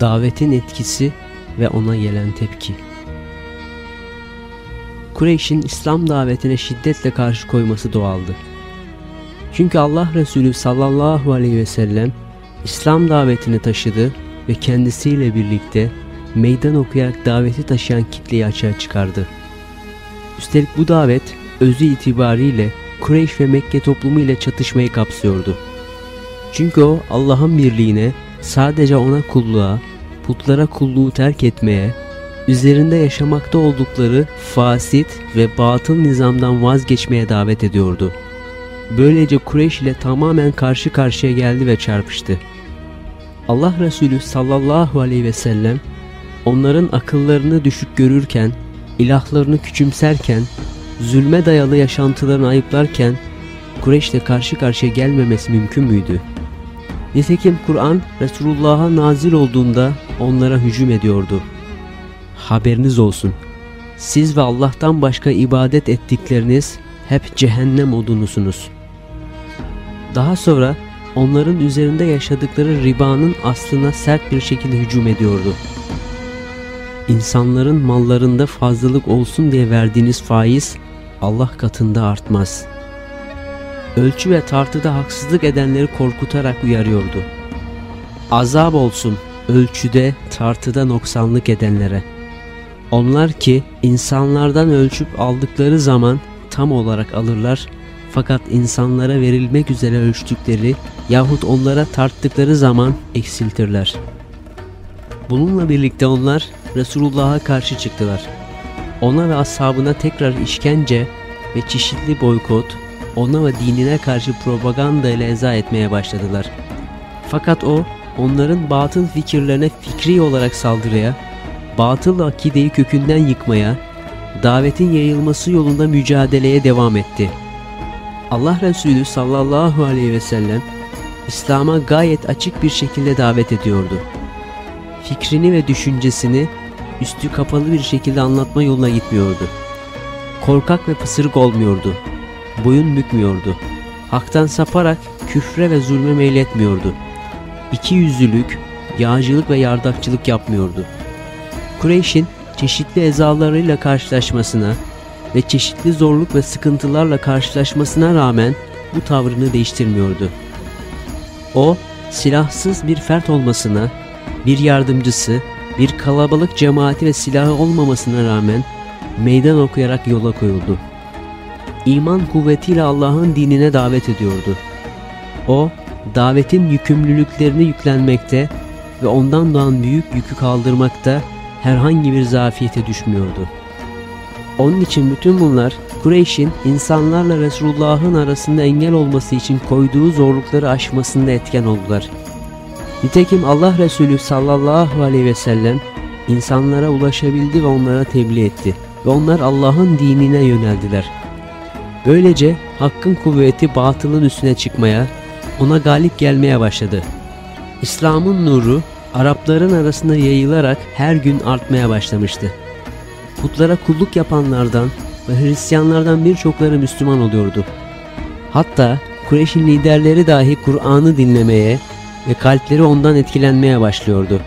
davetin etkisi ve ona gelen tepki. Kureyş'in İslam davetine şiddetle karşı koyması doğaldı. Çünkü Allah Resulü sallallahu aleyhi ve sellem İslam davetini taşıdı ve kendisiyle birlikte meydan okuyarak daveti taşıyan kitleyi açığa çıkardı. Üstelik bu davet özü itibariyle Kureyş ve Mekke toplumu ile çatışmayı kapsıyordu. Çünkü o Allah'ın birliğine, sadece ona kulluğa, putlara kulluğu terk etmeye, üzerinde yaşamakta oldukları fasit ve batıl nizamdan vazgeçmeye davet ediyordu. Böylece Kureyş ile tamamen karşı karşıya geldi ve çarpıştı. Allah Resulü sallallahu aleyhi ve sellem onların akıllarını düşük görürken, ilahlarını küçümserken, zulme dayalı yaşantılarını ayıplarken Kureyş'le karşı karşıya gelmemesi mümkün müydü? Nitekim Kur'an Resulullah'a nazil olduğunda onlara hücum ediyordu. Haberiniz olsun. Siz ve Allah'tan başka ibadet ettikleriniz hep cehennem odunusunuz. Daha sonra onların üzerinde yaşadıkları ribanın aslına sert bir şekilde hücum ediyordu. İnsanların mallarında fazlalık olsun diye verdiğiniz faiz Allah katında artmaz. Ölçü ve tartıda haksızlık edenleri korkutarak uyarıyordu. Azap olsun ölçüde tartıda noksanlık edenlere. Onlar ki insanlardan ölçüp aldıkları zaman tam olarak alırlar fakat insanlara verilmek üzere ölçtükleri yahut onlara tarttıkları zaman eksiltirler. Bununla birlikte onlar Resulullah'a karşı çıktılar. Ona ve ashabına tekrar işkence ve çeşitli boykot, ona ve dinine karşı propaganda ile eza etmeye başladılar. Fakat o, onların batıl fikirlerine fikri olarak saldırıya, batıl akideyi kökünden yıkmaya, davetin yayılması yolunda mücadeleye devam etti. Allah Resulü sallallahu aleyhi ve sellem, İslam'a gayet açık bir şekilde davet ediyordu. Fikrini ve düşüncesini üstü kapalı bir şekilde anlatma yoluna gitmiyordu. Korkak ve pısırık olmuyordu. Boyun bükmüyordu. Haktan saparak küfre ve zulme meyletmiyordu. İki yüzlülük, yağcılık ve yardakçılık yapmıyordu. Kureyş'in çeşitli ezalarıyla karşılaşmasına ve çeşitli zorluk ve sıkıntılarla karşılaşmasına rağmen bu tavrını değiştirmiyordu. O, silahsız bir fert olmasına, bir yardımcısı, bir kalabalık cemaati ve silahı olmamasına rağmen meydan okuyarak yola koyuldu. İman kuvvetiyle Allah'ın dinine davet ediyordu. O, davetin yükümlülüklerini yüklenmekte ve ondan doğan büyük yükü kaldırmakta herhangi bir zafiyete düşmüyordu. Onun için bütün bunlar Kureyş'in insanlarla Resulullah'ın arasında engel olması için koyduğu zorlukları aşmasında etken oldular. Nitekim Allah Resulü sallallahu aleyhi ve sellem insanlara ulaşabildi ve onlara tebliğ etti ve onlar Allah'ın dinine yöneldiler. Böylece hakkın kuvveti batılın üstüne çıkmaya, ona galip gelmeye başladı. İslam'ın nuru Arapların arasında yayılarak her gün artmaya başlamıştı. Putlara kulluk yapanlardan ve Hristiyanlardan birçokları Müslüman oluyordu. Hatta Kureyş'in liderleri dahi Kur'an'ı dinlemeye ve kalpleri ondan etkilenmeye başlıyordu.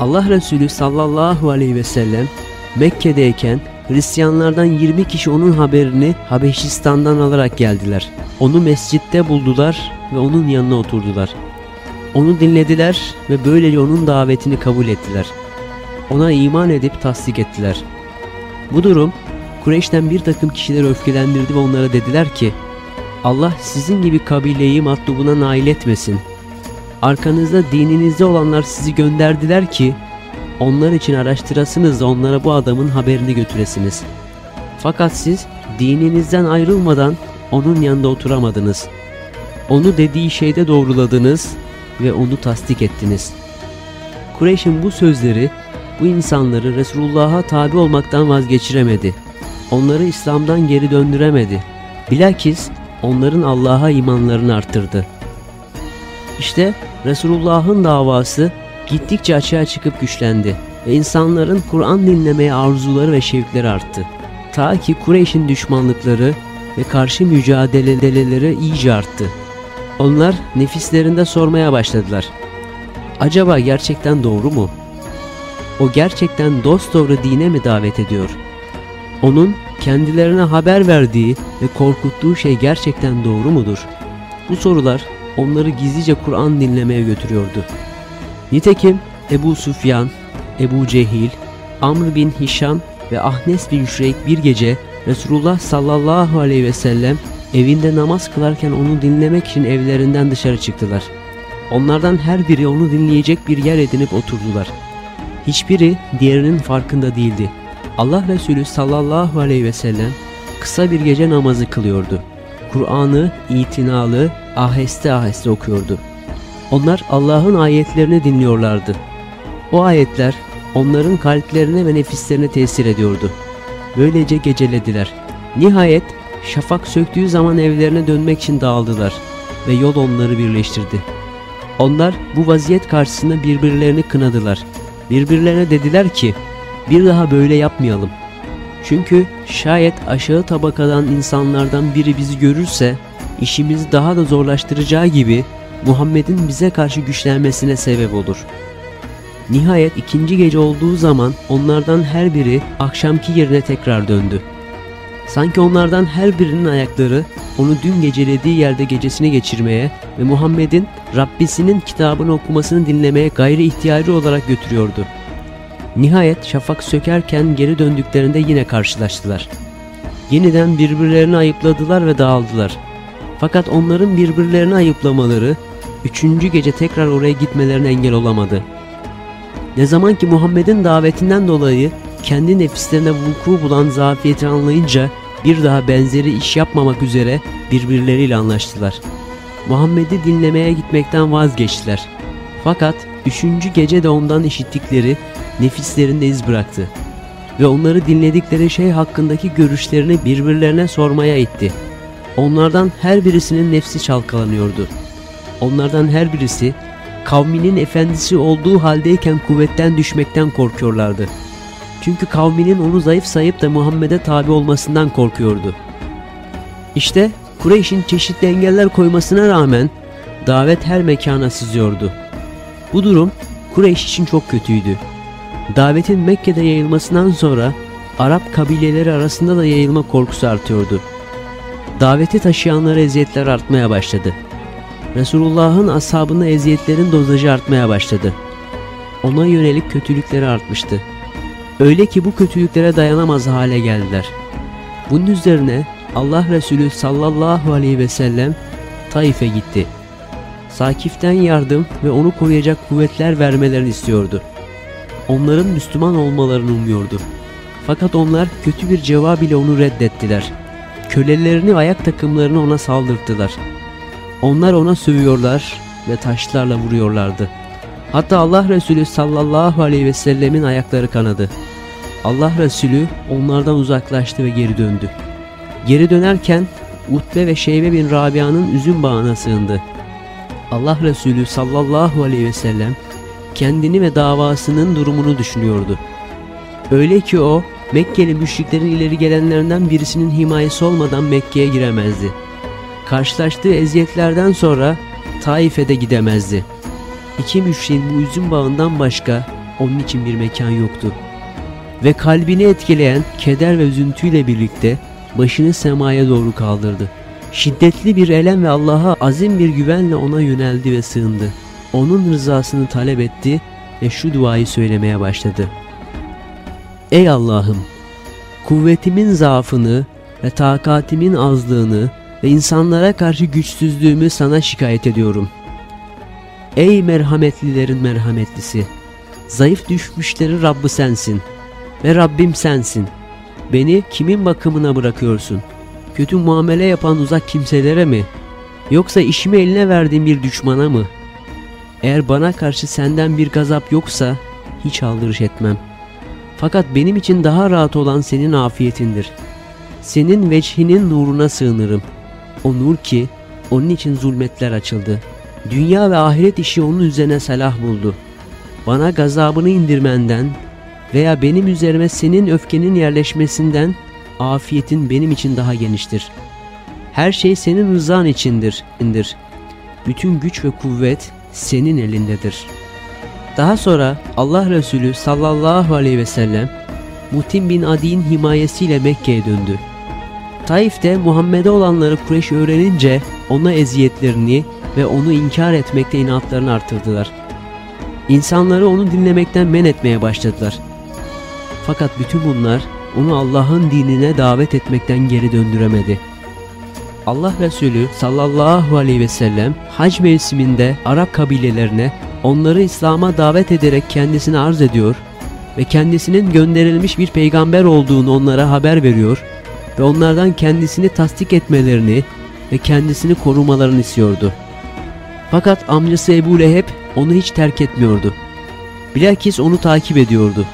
Allah Resulü sallallahu aleyhi ve sellem Mekke'deyken Hristiyanlardan 20 kişi onun haberini Habeşistan'dan alarak geldiler. Onu mescitte buldular ve onun yanına oturdular. Onu dinlediler ve böylece onun davetini kabul ettiler. Ona iman edip tasdik ettiler. Bu durum Kureyş'ten bir takım kişileri öfkelendirdi ve onlara dediler ki Allah sizin gibi kabileyi matlubuna nail etmesin. Arkanızda dininizde olanlar sizi gönderdiler ki onlar için araştırasınız da onlara bu adamın haberini götüresiniz. Fakat siz dininizden ayrılmadan onun yanında oturamadınız. Onu dediği şeyde doğruladınız ve onu tasdik ettiniz. Kureyş'in bu sözleri bu insanları Resulullah'a tabi olmaktan vazgeçiremedi. Onları İslam'dan geri döndüremedi. Bilakis onların Allah'a imanlarını arttırdı. İşte Resulullah'ın davası gittikçe açığa çıkıp güçlendi ve insanların Kur'an dinlemeye arzuları ve şevkleri arttı. Ta ki Kureyş'in düşmanlıkları ve karşı mücadeleleri iyice arttı. Onlar nefislerinde sormaya başladılar. acaba gerçekten doğru mu? O gerçekten dosdoğru dine mi davet ediyor? Onun kendilerine haber verdiği ve korkuttuğu şey gerçekten doğru mudur? Bu sorular onları gizlice Kur'an dinlemeye götürüyordu. Nitekim Ebu Süfyan, Ebu Cehil, Amr bin Hişam ve Ahnes bin Şureyk bir gece Resulullah sallallahu aleyhi ve sellem evinde namaz kılarken onu dinlemek için evlerinden dışarı çıktılar. Onlardan her biri onu dinleyecek bir yer edinip oturdular. Hiçbiri diğerinin farkında değildi. Allah Resulü sallallahu aleyhi ve sellem kısa bir gece namazı kılıyordu. Kur'an'ı itinalı, aheste aheste okuyordu. Onlar Allah'ın ayetlerini dinliyorlardı. O ayetler onların kalplerine ve nefislerine tesir ediyordu. Böylece gecelediler. Nihayet şafak söktüğü zaman evlerine dönmek için dağıldılar ve yol onları birleştirdi. Onlar bu vaziyet karşısında birbirlerini kınadılar. Birbirlerine dediler ki, bir daha böyle yapmayalım. Çünkü şayet aşağı tabakadan insanlardan biri bizi görürse, işimizi daha da zorlaştıracağı gibi Muhammed'in bize karşı güçlenmesine sebep olur. Nihayet ikinci gece olduğu zaman onlardan her biri akşamki yerine tekrar döndü. Sanki onlardan her birinin ayakları onu dün gecelediği yerde gecesini geçirmeye ve Muhammed'in Rabbisinin kitabını okumasını dinlemeye gayri ihtiyacı olarak götürüyordu. Nihayet şafak sökerken geri döndüklerinde yine karşılaştılar. Yeniden birbirlerini ayıpladılar ve dağıldılar. Fakat onların birbirlerini ayıplamaları üçüncü gece tekrar oraya gitmelerine engel olamadı. Ne zaman ki Muhammed'in davetinden dolayı kendi nefislerine vuku bulan zafiyeti anlayınca bir daha benzeri iş yapmamak üzere birbirleriyle anlaştılar. Muhammed'i dinlemeye gitmekten vazgeçtiler. Fakat üçüncü gece de ondan işittikleri nefislerinde iz bıraktı. Ve onları dinledikleri şey hakkındaki görüşlerini birbirlerine sormaya itti. Onlardan her birisinin nefsi çalkalanıyordu. Onlardan her birisi kavminin efendisi olduğu haldeyken kuvvetten düşmekten korkuyorlardı. Çünkü kavminin onu zayıf sayıp da Muhammed'e tabi olmasından korkuyordu. İşte Kureyş'in çeşitli engeller koymasına rağmen davet her mekana sızıyordu. Bu durum Kureyş için çok kötüydü. Davetin Mekke'de yayılmasından sonra Arap kabileleri arasında da yayılma korkusu artıyordu. Daveti taşıyanlara eziyetler artmaya başladı. Resulullah'ın ashabına eziyetlerin dozajı artmaya başladı. Ona yönelik kötülükleri artmıştı. Öyle ki bu kötülüklere dayanamaz hale geldiler. Bunun üzerine Allah Resulü sallallahu aleyhi ve sellem Taif'e gitti. Sakif'ten yardım ve onu koruyacak kuvvetler vermelerini istiyordu. Onların Müslüman olmalarını umuyordu. Fakat onlar kötü bir cevap ile onu reddettiler. Kölelerini ayak takımlarını ona saldırttılar. Onlar ona sövüyorlar ve taşlarla vuruyorlardı. Hatta Allah Resulü sallallahu aleyhi ve sellemin ayakları kanadı. Allah Resulü onlardan uzaklaştı ve geri döndü. Geri dönerken Utbe ve Şeybe bin Rabia'nın üzüm bağına sığındı. Allah Resulü sallallahu aleyhi ve sellem kendini ve davasının durumunu düşünüyordu. Öyle ki o Mekkeli müşriklerin ileri gelenlerinden birisinin himayesi olmadan Mekke'ye giremezdi. Karşılaştığı eziyetlerden sonra Taif'e de gidemezdi. İki müşriğin bu üzüm bağından başka onun için bir mekan yoktu. Ve kalbini etkileyen keder ve üzüntüyle birlikte başını semaya doğru kaldırdı. Şiddetli bir elem ve Allah'a azim bir güvenle ona yöneldi ve sığındı. Onun rızasını talep etti ve şu duayı söylemeye başladı. Ey Allah'ım! Kuvvetimin zaafını ve takatimin azlığını ve insanlara karşı güçsüzlüğümü sana şikayet ediyorum. Ey merhametlilerin merhametlisi! Zayıf düşmüşlerin Rabbi sensin ve Rabbim sensin. Beni kimin bakımına bırakıyorsun? Kötü muamele yapan uzak kimselere mi? Yoksa işimi eline verdiğim bir düşmana mı? Eğer bana karşı senden bir gazap yoksa hiç aldırış etmem. Fakat benim için daha rahat olan senin afiyetindir. Senin vecihinin nuruna sığınırım. O nur ki onun için zulmetler açıldı. Dünya ve ahiret işi onun üzerine salah buldu. Bana gazabını indirmenden veya benim üzerime senin öfkenin yerleşmesinden afiyetin benim için daha geniştir. Her şey senin rızan içindir. indir. Bütün güç ve kuvvet senin elindedir. Daha sonra Allah Resulü sallallahu aleyhi ve sellem Mutim bin Adi'nin himayesiyle Mekke'ye döndü. Taif'te Muhammed'e olanları Kureyş öğrenince ona eziyetlerini ve onu inkar etmekte inatlarını artırdılar. İnsanları onu dinlemekten men etmeye başladılar. Fakat bütün bunlar onu Allah'ın dinine davet etmekten geri döndüremedi. Allah Resulü sallallahu aleyhi ve sellem hac mevsiminde Arap kabilelerine onları İslam'a davet ederek kendisini arz ediyor ve kendisinin gönderilmiş bir peygamber olduğunu onlara haber veriyor ve onlardan kendisini tasdik etmelerini ve kendisini korumalarını istiyordu. Fakat amcası Ebu Leheb onu hiç terk etmiyordu. Bilakis onu takip ediyordu.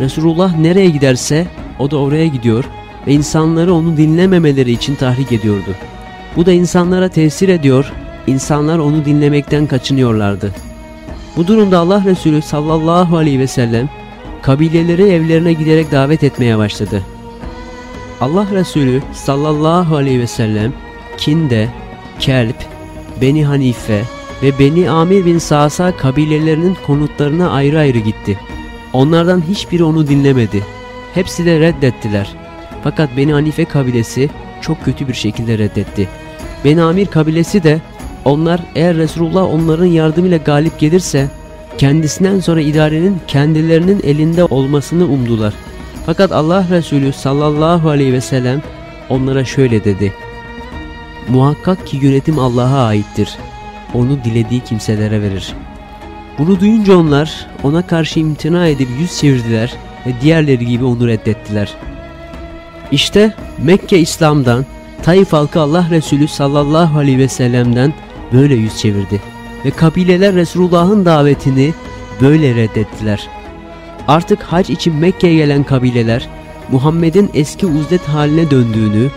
Resulullah nereye giderse o da oraya gidiyor ve insanları onu dinlememeleri için tahrik ediyordu. Bu da insanlara tesir ediyor, insanlar onu dinlemekten kaçınıyorlardı. Bu durumda Allah Resulü sallallahu aleyhi ve sellem kabileleri evlerine giderek davet etmeye başladı. Allah Resulü sallallahu aleyhi ve sellem Kinde, Kelp, Beni Hanife ve Beni Amir bin Sa'sa kabilelerinin konutlarına ayrı ayrı gitti. Onlardan hiçbiri onu dinlemedi. Hepsi de reddettiler. Fakat Beni Hanife kabilesi çok kötü bir şekilde reddetti. Beni Amir kabilesi de onlar eğer Resulullah onların yardımıyla galip gelirse kendisinden sonra idarenin kendilerinin elinde olmasını umdular. Fakat Allah Resulü sallallahu aleyhi ve sellem onlara şöyle dedi. Muhakkak ki yönetim Allah'a aittir. Onu dilediği kimselere verir. Bunu duyunca onlar ona karşı imtina edip yüz çevirdiler ve diğerleri gibi onu reddettiler. İşte Mekke İslam'dan, Taif halkı Allah Resulü sallallahu aleyhi ve sellem'den böyle yüz çevirdi. Ve kabileler Resulullah'ın davetini böyle reddettiler. Artık hac için Mekke'ye gelen kabileler Muhammed'in eski uzdet haline döndüğünü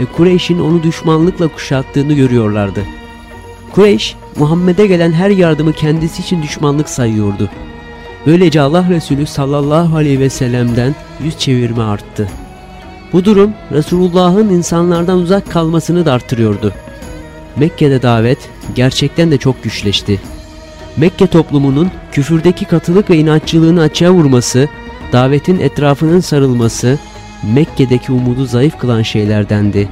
ve Kureyş'in onu düşmanlıkla kuşattığını görüyorlardı. Kureyş, Muhammed'e gelen her yardımı kendisi için düşmanlık sayıyordu. Böylece Allah Resulü sallallahu aleyhi ve sellem'den yüz çevirme arttı. Bu durum Resulullah'ın insanlardan uzak kalmasını da arttırıyordu. Mekke'de davet gerçekten de çok güçleşti. Mekke toplumunun küfürdeki katılık ve inatçılığını açığa vurması, davetin etrafının sarılması, Mekke'deki umudu zayıf kılan şeylerdendi.